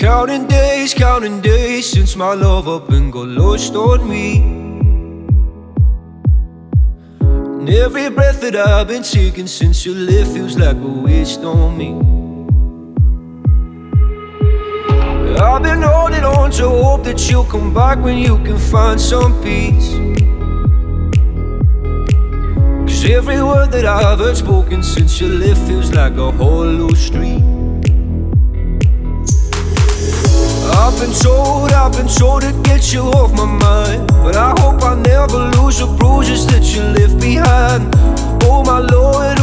Counting days, counting days since my love up and got lost on me. And every breath that I've been taking since you left feels like a waste on me. I've been holding on to hope that you'll come back when you can find some peace. Cause every word that I've heard spoken since you left feels like a hollow street. I've been told, I've been told to get you off my mind. But I hope I never lose the bruises that you left behind. Oh my lord,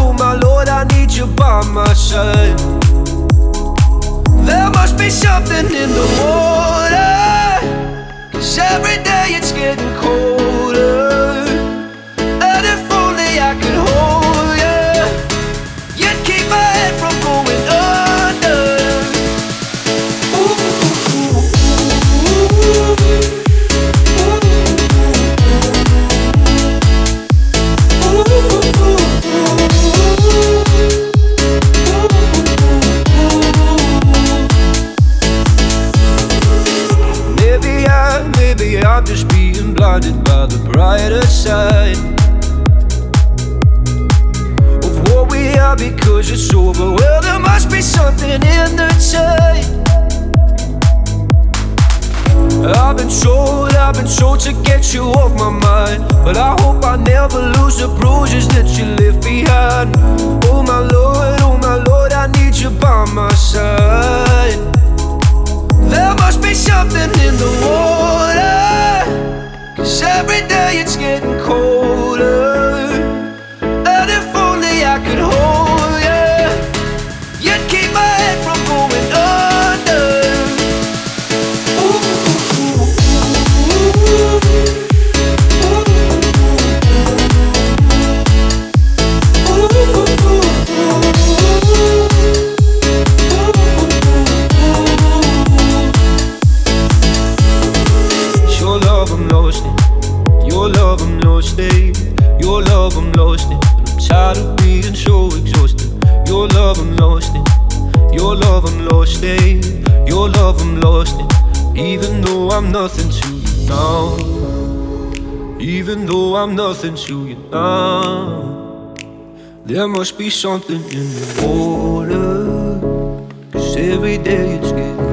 blinded by the brighter side of what we are because it's over. Well, there must be something in the tide. I've been told, I've been told to get you off my mind. But I hope I never lose the bruises that you left behind. Your love I'm lost in. Your love I'm lost in. But I'm tired of being so exhausted. Your love I'm lost in. Your love I'm lost in. Your love I'm lost in. Even though I'm nothing to you now. Even though I'm nothing to you now. There must be something in the water. Cause every day it's getting